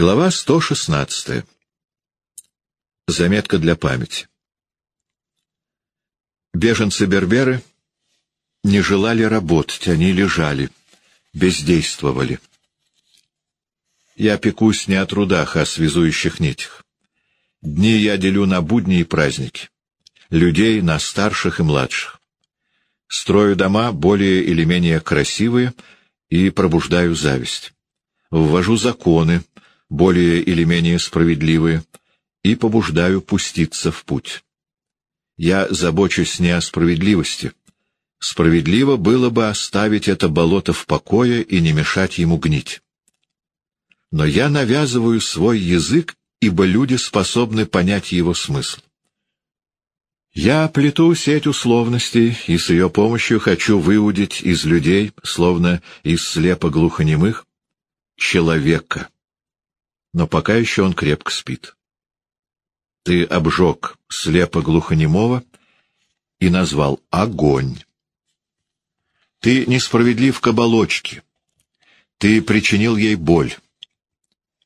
Глава 116. Заметка для памяти. Беженцы-берберы не желали работать, они лежали, бездействовали. Я пекусь не о трудах, а о связующих нитях. Дни я делю на будни и праздники, людей на старших и младших. Строю дома более или менее красивые и пробуждаю зависть. Ввожу законы, более или менее справедливые, и побуждаю пуститься в путь. Я забочусь не о справедливости. Справедливо было бы оставить это болото в покое и не мешать ему гнить. Но я навязываю свой язык, ибо люди способны понять его смысл. Я плету сеть условностей, и с ее помощью хочу выудить из людей, словно из слепо-глухонемых, человека но пока еще он крепко спит. Ты обжег слепо-глухонемого и назвал огонь. Ты несправедлив к оболочке. Ты причинил ей боль.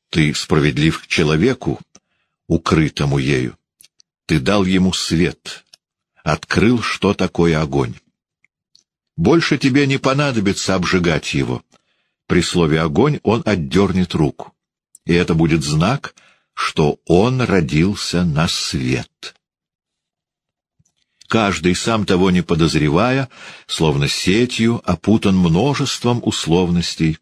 Ты справедлив к человеку, укрытому ею. Ты дал ему свет, открыл, что такое огонь. Больше тебе не понадобится обжигать его. При слове «огонь» он отдернет руку и это будет знак, что он родился на свет. Каждый, сам того не подозревая, словно сетью, опутан множеством условностей,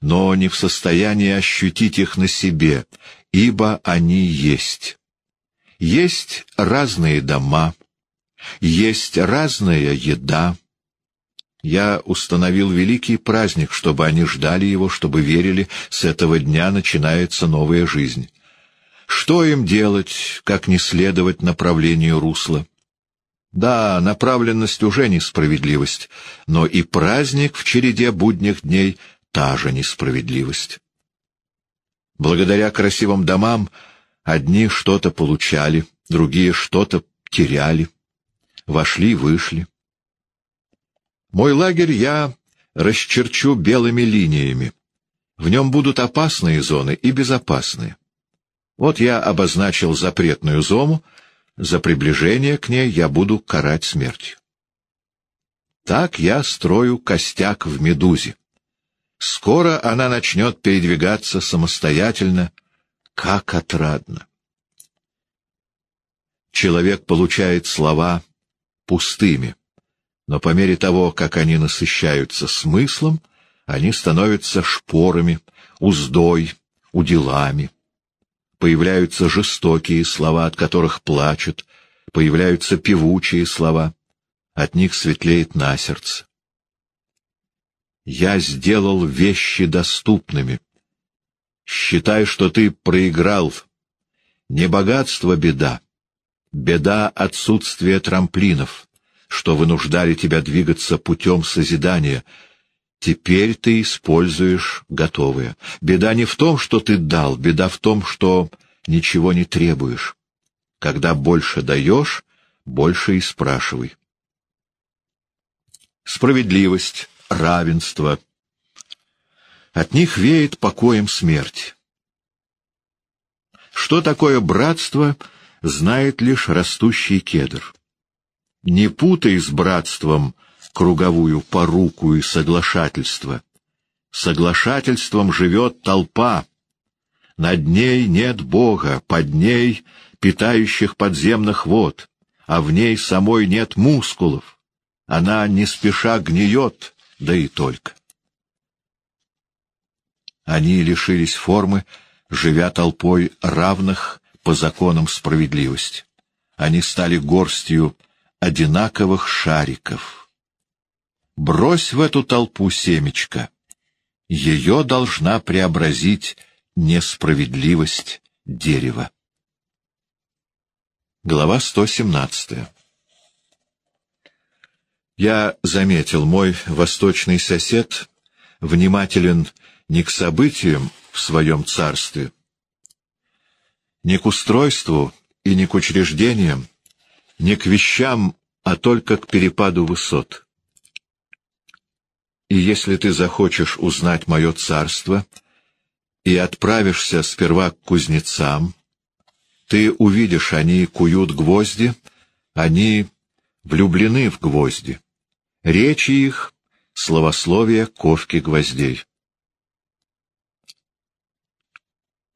но не в состоянии ощутить их на себе, ибо они есть. Есть разные дома, есть разная еда, я установил великий праздник, чтобы они ждали его, чтобы верили, с этого дня начинается новая жизнь. Что им делать, как не следовать направлению русла? Да, направленность уже несправедливость, но и праздник в череде будних дней — та же несправедливость. Благодаря красивым домам одни что-то получали, другие что-то теряли, вошли-вышли. Мой лагерь я расчерчу белыми линиями. В нем будут опасные зоны и безопасные. Вот я обозначил запретную зону, за приближение к ней я буду карать смертью. Так я строю костяк в медузе. Скоро она начнет передвигаться самостоятельно, как отрадно. Человек получает слова пустыми но по мере того, как они насыщаются смыслом, они становятся шпорами, уздой, уделами. Появляются жестокие слова, от которых плачут, появляются певучие слова, от них светлеет на сердце. Я сделал вещи доступными. Считай, что ты проиграл. Не богатство беда, беда отсутствия трамплинов что вынуждали тебя двигаться путем созидания. Теперь ты используешь готовое. Беда не в том, что ты дал, беда в том, что ничего не требуешь. Когда больше даешь, больше и спрашивай. Справедливость, равенство. От них веет покоем смерть. Что такое братство, знает лишь растущий кедр. Не путай с братством круговую поруку и соглашательство. Соглашательством живет толпа. Над ней нет Бога, под ней питающих подземных вод, а в ней самой нет мускулов. Она не спеша гниет, да и только. Они лишились формы, живя толпой равных по законам справедливости. Они стали горстью одинаковых шариков. Брось в эту толпу семечко. Ее должна преобразить несправедливость дерева. Глава 117 Я заметил, мой восточный сосед внимателен не к событиям в своем царстве, не к устройству и не к учреждениям, не к вещам, а только к перепаду высот. И если ты захочешь узнать мое царство, и отправишься сперва к кузнецам, ты увидишь, они куют гвозди, они влюблены в гвозди. Речи их — словословие ковки гвоздей.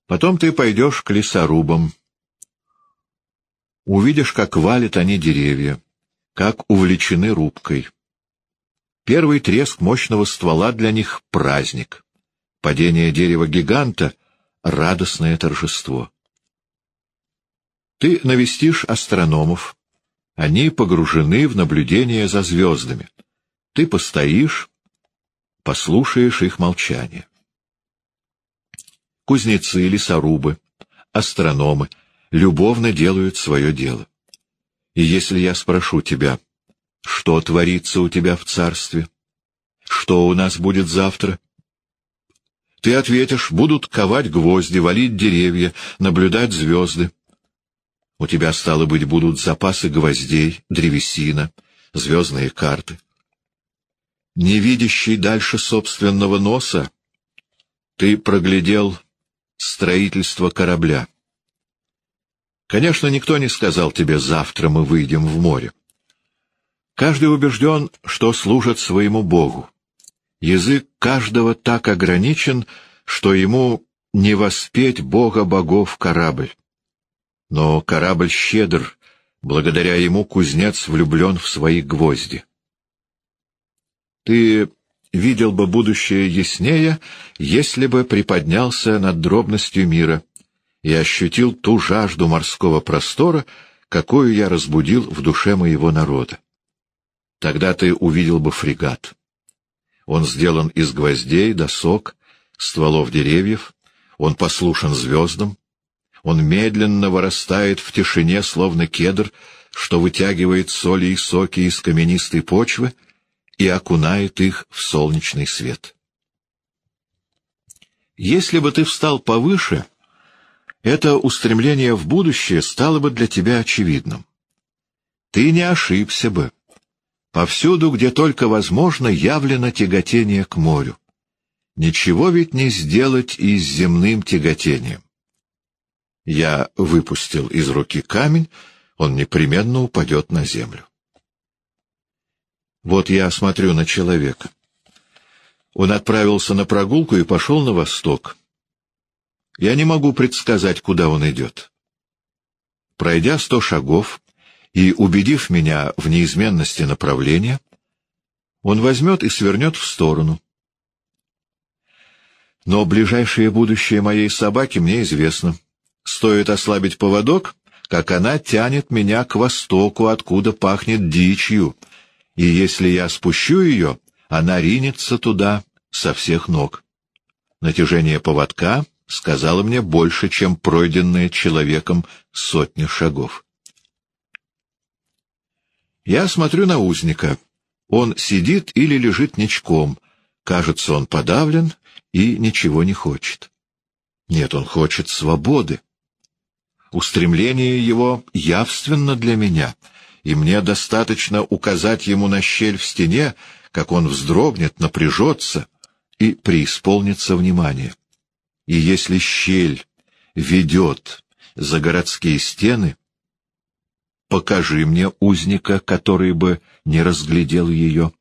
Потом ты пойдешь к лесорубам. Увидишь, как валят они деревья, как увлечены рубкой. Первый треск мощного ствола для них — праздник. Падение дерева-гиганта — радостное торжество. Ты навестишь астрономов. Они погружены в наблюдение за звездами. Ты постоишь, послушаешь их молчание кузнецы, лесорубы, астрономы любовно делают свое дело. И если я спрошу тебя, что творится у тебя в царстве, что у нас будет завтра, ты ответишь, будут ковать гвозди, валить деревья, наблюдать звезды. У тебя, стало быть, будут запасы гвоздей, древесина, звездные карты. Не видящий дальше собственного носа, ты проглядел строительство корабля. Конечно, никто не сказал тебе «завтра мы выйдем в море». Каждый убежден, что служит своему Богу. Язык каждого так ограничен, что ему не воспеть Бога богов корабль. Но корабль щедр, благодаря ему кузнец влюблен в свои гвозди. Ты видел бы будущее яснее, если бы приподнялся над дробностью мира и ощутил ту жажду морского простора, какую я разбудил в душе моего народа. Тогда ты увидел бы фрегат. Он сделан из гвоздей, досок, стволов деревьев, он послушен звездам, он медленно вырастает в тишине, словно кедр, что вытягивает соли и соки из каменистой почвы — и окунает их в солнечный свет. Если бы ты встал повыше, это устремление в будущее стало бы для тебя очевидным. Ты не ошибся бы. Повсюду, где только возможно, явлено тяготение к морю. Ничего ведь не сделать и с земным тяготением. Я выпустил из руки камень, он непременно упадет на землю. Вот я смотрю на человека. Он отправился на прогулку и пошел на восток. Я не могу предсказать, куда он идет. Пройдя сто шагов и убедив меня в неизменности направления, он возьмет и свернет в сторону. Но ближайшее будущее моей собаки мне известно. Стоит ослабить поводок, как она тянет меня к востоку, откуда пахнет дичью — и если я спущу ее, она ринется туда со всех ног. Натяжение поводка сказала мне больше, чем пройденные человеком сотни шагов. Я смотрю на узника. Он сидит или лежит ничком. Кажется, он подавлен и ничего не хочет. Нет, он хочет свободы. Устремление его явственно для меня — и мне достаточно указать ему на щель в стене, как он вздрогнет, напряжется и преисполнится внимание. И если щель ведет за городские стены, покажи мне узника, который бы не разглядел ее.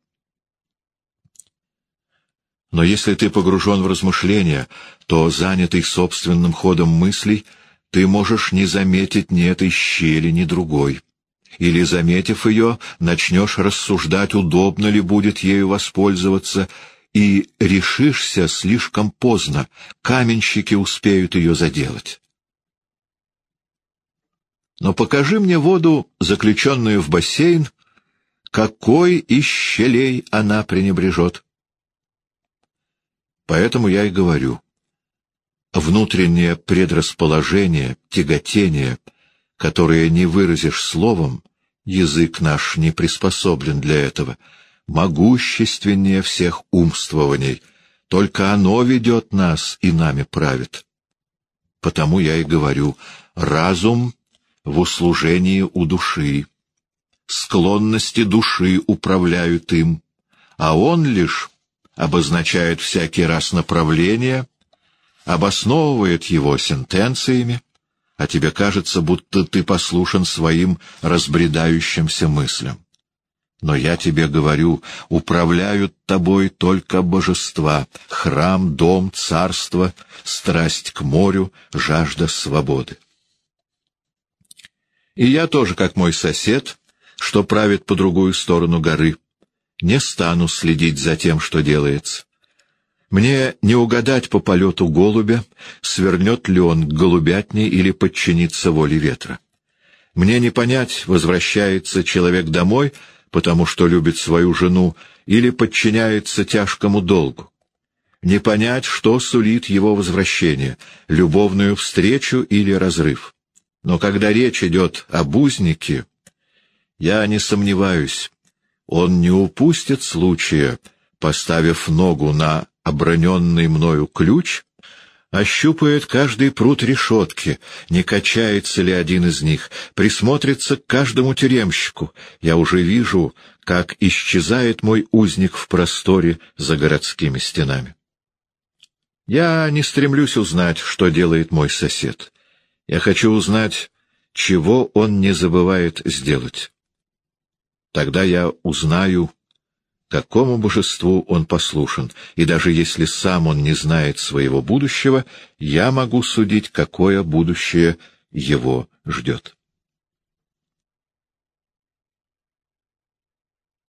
Но если ты погружен в размышления, то, занятый собственным ходом мыслей, ты можешь не заметить ни этой щели, ни другой или, заметив ее, начнешь рассуждать, удобно ли будет ею воспользоваться, и решишься слишком поздно, каменщики успеют ее заделать. Но покажи мне воду, заключенную в бассейн, какой из щелей она пренебрежет. Поэтому я и говорю. Внутреннее предрасположение, тяготение — которое не выразишь словом, язык наш не приспособлен для этого, могущественнее всех умствований, только оно ведет нас и нами правит. Потому я и говорю, разум в услужении у души, склонности души управляют им, а он лишь обозначает всякий раз направление, обосновывает его сентенциями, а тебе кажется, будто ты послушен своим разбредающимся мыслям. Но я тебе говорю, управляют тобой только божества, храм, дом, царство, страсть к морю, жажда свободы. И я тоже, как мой сосед, что правит по другую сторону горы, не стану следить за тем, что делается. Мне не угадать по полету голубя, свернет ли он к голубятне или подчинится воле ветра. Мне не понять, возвращается человек домой, потому что любит свою жену, или подчиняется тяжкому долгу. Не понять, что сулит его возвращение, любовную встречу или разрыв. Но когда речь идет об узнике, я не сомневаюсь, он не упустит случая, поставив ногу на оброненный мною ключ, ощупает каждый пруд решетки, не качается ли один из них, присмотрится к каждому тюремщику. Я уже вижу, как исчезает мой узник в просторе за городскими стенами. Я не стремлюсь узнать, что делает мой сосед. Я хочу узнать, чего он не забывает сделать. Тогда я узнаю, какому божеству он послушен, и даже если сам он не знает своего будущего, я могу судить, какое будущее его ждет.